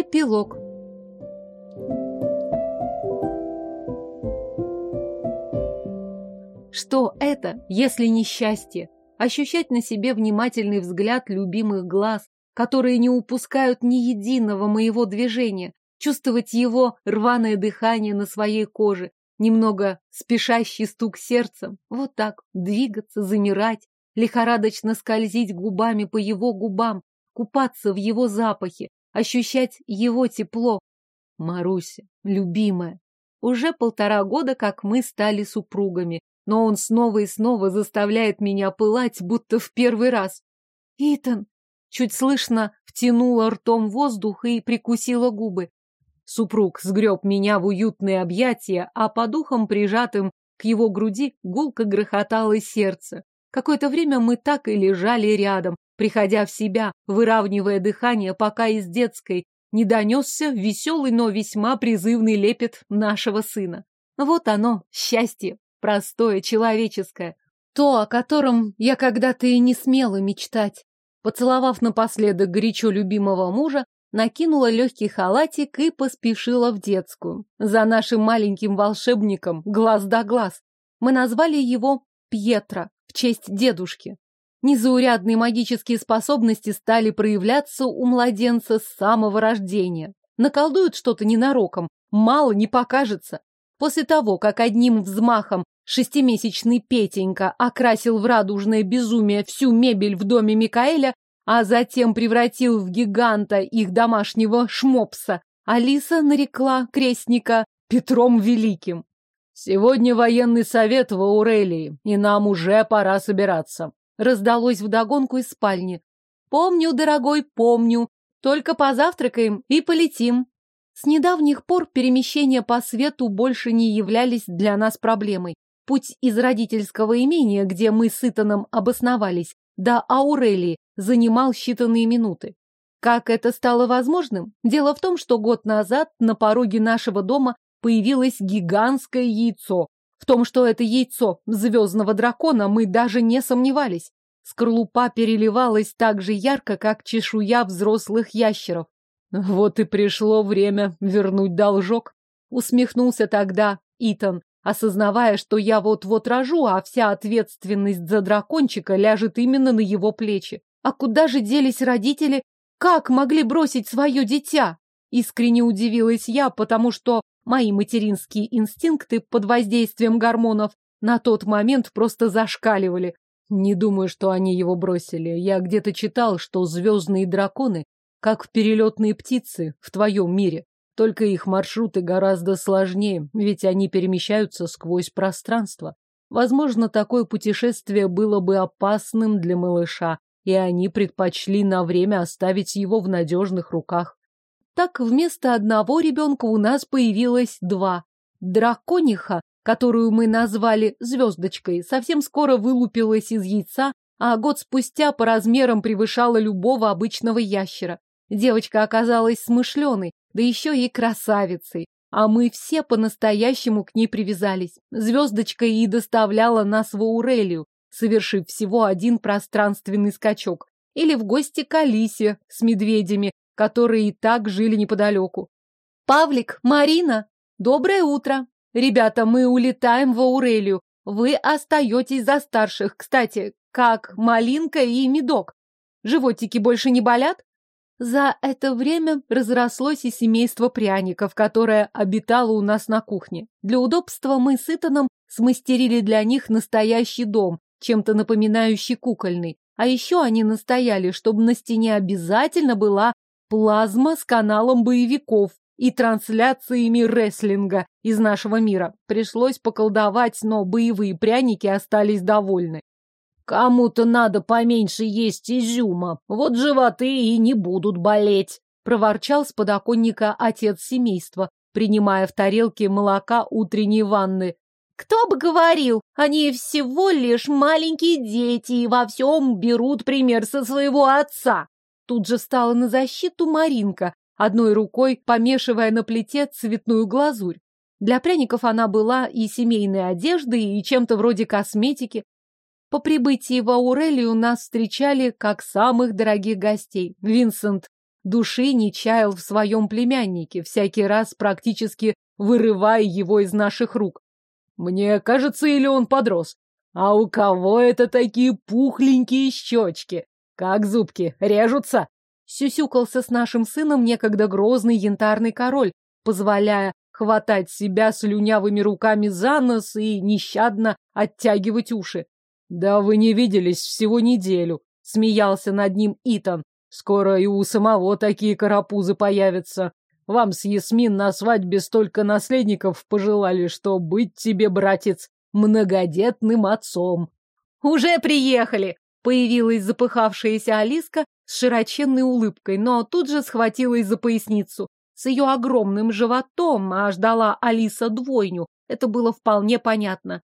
Эпилог. Что это, если не счастье? Ощущать на себе внимательный взгляд любимых глаз, которые не упускают ни единого моего движения, чувствовать его рваное дыхание на своей коже, немного спешащий стук сердца, вот так, двигаться, замирать, лихорадочно скользить губами по его губам, купаться в его запахе, ощущать его тепло. Маруся, любимая, уже полтора года, как мы стали супругами, но он снова и снова заставляет меня пылать, будто в первый раз. Итан, чуть слышно втянула ртом воздух и прикусила губы. Супруг сгреб меня в уютные объятия, а по духам прижатым к его груди гулко грохотало сердце. Какое-то время мы так и лежали рядом, приходя в себя, выравнивая дыхание, пока из детской не донесся веселый, но весьма призывный лепет нашего сына. Вот оно, счастье, простое, человеческое. То, о котором я когда-то и не смела мечтать. Поцеловав напоследок горячо любимого мужа, накинула легкий халатик и поспешила в детскую. За нашим маленьким волшебником глаз да глаз. Мы назвали его Пьетро в честь дедушки. Незаурядные магические способности стали проявляться у младенца с самого рождения. Наколдуют что-то ненароком, мало не покажется. После того, как одним взмахом шестимесячный Петенька окрасил в радужное безумие всю мебель в доме Микаэля, а затем превратил в гиганта их домашнего шмопса, Алиса нарекла крестника Петром Великим. «Сегодня военный совет в Аурелии, и нам уже пора собираться», раздалось вдогонку из спальни. «Помню, дорогой, помню. Только позавтракаем и полетим». С недавних пор перемещения по свету больше не являлись для нас проблемой. Путь из родительского имения, где мы с Итаном обосновались, до Аурелии занимал считанные минуты. Как это стало возможным? Дело в том, что год назад на пороге нашего дома появилось гигантское яйцо, в том, что это яйцо звездного дракона, мы даже не сомневались. Скорлупа переливалась так же ярко, как чешуя взрослых ящеров. Вот и пришло время вернуть должок. Усмехнулся тогда Итан, осознавая, что я вот-вот рожу, а вся ответственность за дракончика ляжет именно на его плечи. А куда же делись родители? Как могли бросить свое дитя? Искренне удивилась я, потому что Мои материнские инстинкты под воздействием гормонов на тот момент просто зашкаливали. Не думаю, что они его бросили. Я где-то читал, что звездные драконы, как перелетные птицы в твоем мире. Только их маршруты гораздо сложнее, ведь они перемещаются сквозь пространство. Возможно, такое путешествие было бы опасным для малыша, и они предпочли на время оставить его в надежных руках. Так вместо одного ребенка у нас появилось два. Дракониха, которую мы назвали звездочкой, совсем скоро вылупилась из яйца, а год спустя по размерам превышала любого обычного ящера. Девочка оказалась смышленой, да еще и красавицей. А мы все по-настоящему к ней привязались. Звездочка и доставляла нас в Аурелию, совершив всего один пространственный скачок. Или в гости к Алисе с медведями, которые и так жили неподалеку. «Павлик, Марина, доброе утро! Ребята, мы улетаем в Аурелию. Вы остаетесь за старших. Кстати, как Малинка и Медок. Животики больше не болят?» За это время разрослось и семейство пряников, которое обитало у нас на кухне. Для удобства мы с Итаном смастерили для них настоящий дом, чем-то напоминающий кукольный. А еще они настояли, чтобы на стене обязательно была Плазма с каналом боевиков и трансляциями рестлинга из нашего мира. Пришлось поколдовать, но боевые пряники остались довольны. Кому-то надо поменьше есть изюма, вот животы и не будут болеть, проворчал с подоконника отец семейства, принимая в тарелке молока утренней ванны. Кто бы говорил, они всего лишь маленькие дети и во всем берут пример со своего отца. Тут же стала на защиту Маринка, одной рукой помешивая на плите цветную глазурь. Для пряников она была и семейной одеждой, и чем-то вроде косметики. По прибытии в Аурелию нас встречали как самых дорогих гостей. Винсент души не чаял в своем племяннике, всякий раз практически вырывая его из наших рук. Мне кажется, или он подрос. А у кого это такие пухленькие щечки? Как зубки, режутся? Сюсюкался с нашим сыном некогда грозный янтарный король, позволяя хватать себя слюнявыми руками за нос и нещадно оттягивать уши. «Да вы не виделись всего неделю», — смеялся над ним Итан. «Скоро и у самого такие карапузы появятся. Вам с Ясмин на свадьбе столько наследников пожелали, что быть тебе, братец, многодетным отцом». «Уже приехали!» — появилась запыхавшаяся Алиска с широченной улыбкой, но тут же схватилась за поясницу. С ее огромным животом, а ждала Алиса двойню. Это было вполне понятно.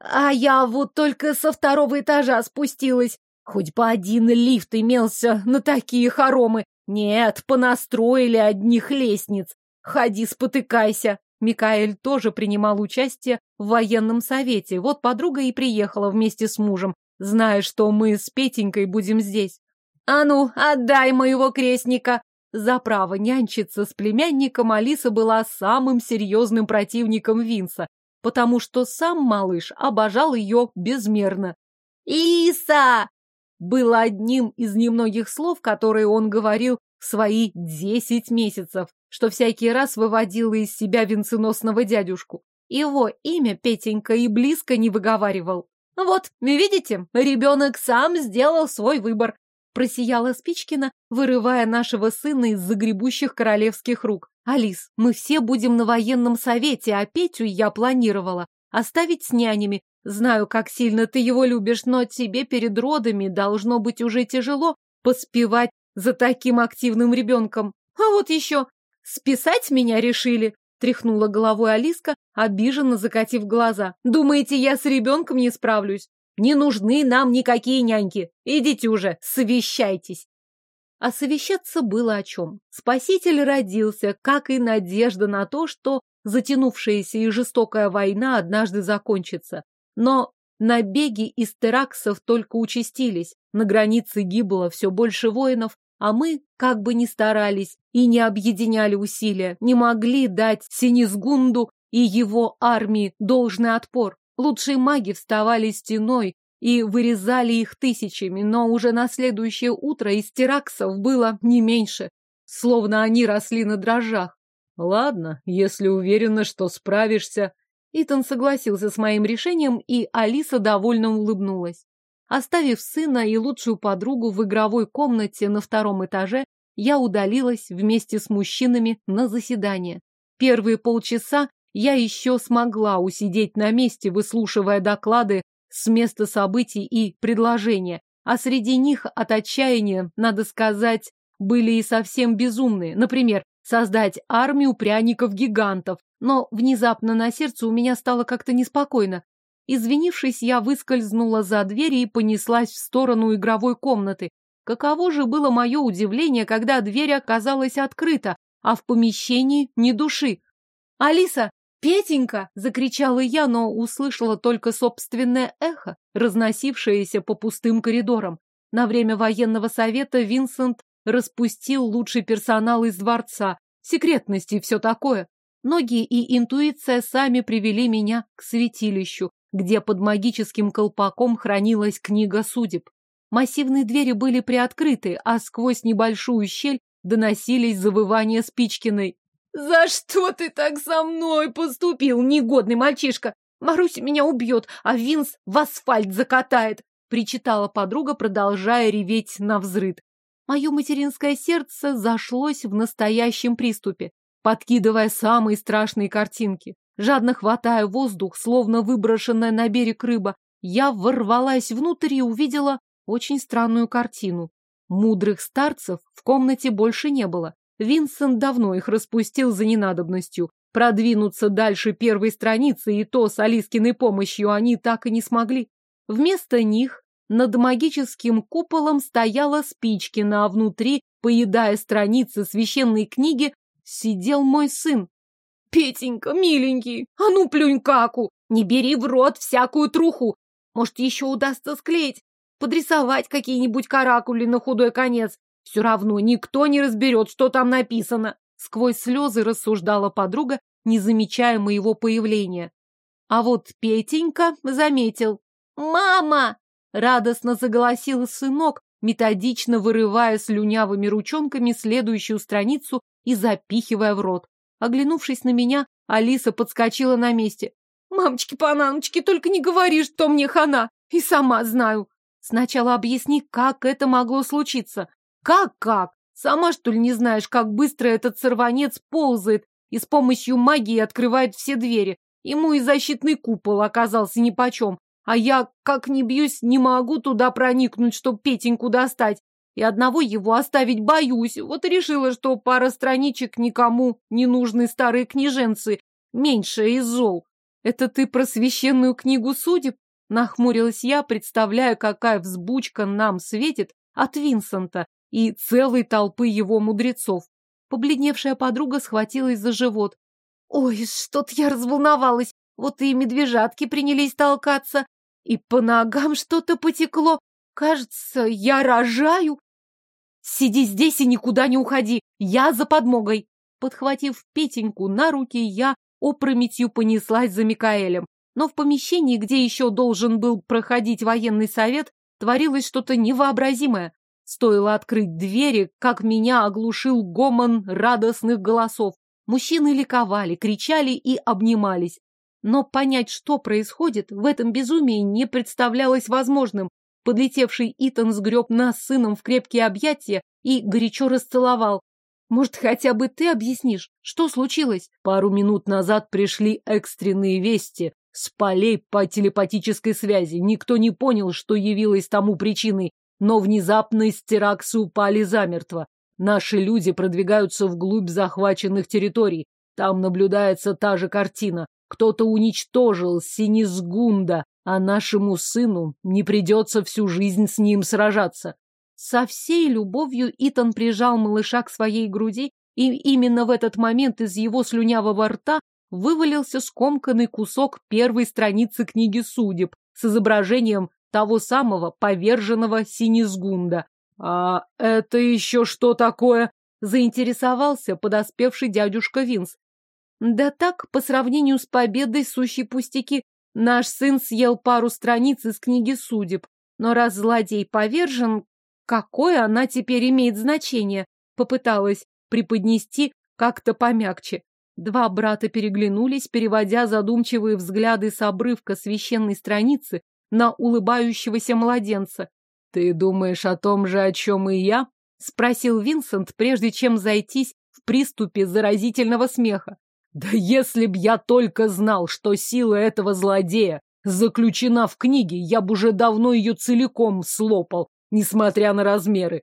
А я вот только со второго этажа спустилась. Хоть бы один лифт имелся на такие хоромы. Нет, понастроили одних лестниц. Ходи, спотыкайся. Микаэль тоже принимал участие в военном совете. Вот подруга и приехала вместе с мужем, зная, что мы с Петенькой будем здесь. «А ну, отдай моего крестника!» За право нянчиться с племянником Алиса была самым серьезным противником Винса, потому что сам малыш обожал ее безмерно. «Иса!» было одним из немногих слов, которые он говорил в свои десять месяцев, что всякий раз выводило из себя венценосного дядюшку. Его имя Петенька и близко не выговаривал. «Вот, видите, ребенок сам сделал свой выбор просияла Спичкина, вырывая нашего сына из загребущих королевских рук. «Алис, мы все будем на военном совете, а Петю я планировала оставить с нянями. Знаю, как сильно ты его любишь, но тебе перед родами должно быть уже тяжело поспевать за таким активным ребенком. А вот еще списать меня решили». Тряхнула головой Алиска, обиженно закатив глаза. «Думаете, я с ребенком не справлюсь? Не нужны нам никакие няньки. Идите уже, совещайтесь. А совещаться было о чем. Спаситель родился, как и надежда на то, что затянувшаяся и жестокая война однажды закончится. Но набеги из тераксов только участились, на границе гибло все больше воинов, а мы, как бы ни старались и не объединяли усилия, не могли дать Синизгунду и его армии должный отпор. Лучшие маги вставали стеной и вырезали их тысячами, но уже на следующее утро из тераксов было не меньше, словно они росли на дрожжах. Ладно, если уверена, что справишься. Итан согласился с моим решением, и Алиса довольно улыбнулась. Оставив сына и лучшую подругу в игровой комнате на втором этаже, я удалилась вместе с мужчинами на заседание. Первые полчаса я еще смогла усидеть на месте, выслушивая доклады с места событий и предложения, а среди них от отчаяния, надо сказать, были и совсем безумные. Например, создать армию пряников-гигантов. Но внезапно на сердце у меня стало как-то неспокойно. Извинившись, я выскользнула за дверь и понеслась в сторону игровой комнаты. Каково же было мое удивление, когда дверь оказалась открыта, а в помещении ни души. «Алиса, «Петенька!» — закричала я, но услышала только собственное эхо, разносившееся по пустым коридорам. На время военного совета Винсент распустил лучший персонал из дворца, секретности и все такое. Ноги и интуиция сами привели меня к святилищу, где под магическим колпаком хранилась книга судеб. Массивные двери были приоткрыты, а сквозь небольшую щель доносились завывания Спичкиной. «За что ты так со мной поступил, негодный мальчишка? Маруся меня убьет, а Винс в асфальт закатает!» причитала подруга, продолжая реветь на взрыд. Мое материнское сердце зашлось в настоящем приступе, подкидывая самые страшные картинки. Жадно хватая воздух, словно выброшенная на берег рыба, я ворвалась внутрь и увидела очень странную картину. Мудрых старцев в комнате больше не было. Винсент давно их распустил за ненадобностью. Продвинуться дальше первой страницы и то с Алискиной помощью они так и не смогли. Вместо них над магическим куполом стояла Спичкина, а внутри, поедая страницы священной книги, сидел мой сын. «Петенька, миленький, а ну плюнь каку! Не бери в рот всякую труху! Может, еще удастся склеить, подрисовать какие-нибудь каракули на худой конец. Все равно никто не разберет, что там написано. Сквозь слезы рассуждала подруга, не замечая моего появления. А вот Петенька заметил. «Мама!» — радостно заголосил сынок, методично вырывая слюнявыми ручонками следующую страницу и запихивая в рот. Оглянувшись на меня, Алиса подскочила на месте. «Мамочки-панамочки, только не говори, что мне хана! И сама знаю!» «Сначала объясни, как это могло случиться. Как-как? Сама, что ли, не знаешь, как быстро этот сорванец ползает и с помощью магии открывает все двери? Ему и защитный купол оказался нипочем. А я, как ни бьюсь, не могу туда проникнуть, чтоб Петеньку достать. И одного его оставить боюсь. Вот и решила, что пара страничек никому не нужны старые книженцы. Меньше из зол. Это ты про священную книгу судеб? Нахмурилась я, представляя, какая взбучка нам светит от Винсента и целой толпы его мудрецов. Побледневшая подруга схватилась за живот. Ой, что-то я разволновалась. Вот и медвежатки принялись толкаться. И по ногам что-то потекло. Кажется, я рожаю. Сиди здесь и никуда не уходи. Я за подмогой. Подхватив Петеньку на руки, я опрометью понеслась за Микаэлем. Но в помещении, где еще должен был проходить военный совет, творилось что-то невообразимое. Стоило открыть двери, как меня оглушил гомон радостных голосов. Мужчины ликовали, кричали и обнимались. Но понять, что происходит, в этом безумии не представлялось возможным. Подлетевший Итан сгреб нас с сыном в крепкие объятия и горячо расцеловал. Может, хотя бы ты объяснишь, что случилось? Пару минут назад пришли экстренные вести с полей по телепатической связи. Никто не понял, что явилось тому причиной, но внезапно истераксы упали замертво. Наши люди продвигаются вглубь захваченных территорий. Там наблюдается та же картина. Кто-то уничтожил Синизгунда, а нашему сыну не придется всю жизнь с ним сражаться. Со всей любовью Итан прижал малыша к своей груди, и именно в этот момент из его слюнявого рта вывалился скомканный кусок первой страницы книги судеб с изображением того самого поверженного Синизгунда. «А это еще что такое?» — заинтересовался подоспевший дядюшка Винс. «Да так, по сравнению с победой, сущие пустяки. Наш сын съел пару страниц из книги судеб. Но раз злодей повержен, какое она теперь имеет значение?» Попыталась преподнести как-то помягче. Два брата переглянулись, переводя задумчивые взгляды с обрывка священной страницы на улыбающегося младенца. «Ты думаешь о том же, о чем и я?» — спросил Винсент, прежде чем зайтись в приступе заразительного смеха. «Да если б я только знал, что сила этого злодея заключена в книге, я бы уже давно ее целиком слопал, несмотря на размеры.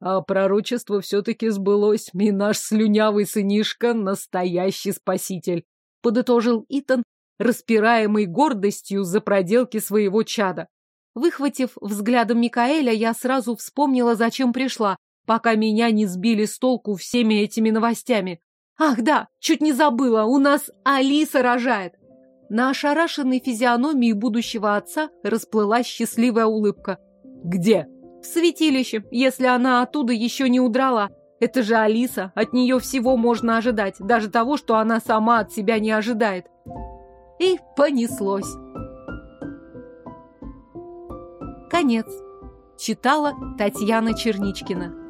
А пророчество все-таки сбылось, и наш слюнявый сынишка — настоящий спаситель», — подытожил Итан, распираемый гордостью за проделки своего чада. Выхватив взглядом Микаэля, я сразу вспомнила, зачем пришла, пока меня не сбили с толку всеми этими новостями. Ах да, чуть не забыла, у нас Алиса рожает. На ошарашенной физиономии будущего отца расплылась счастливая улыбка. Где? В святилище, если она оттуда еще не удрала. Это же Алиса, от нее всего можно ожидать, даже того, что она сама от себя не ожидает. И понеслось. Конец. Читала Татьяна Черничкина.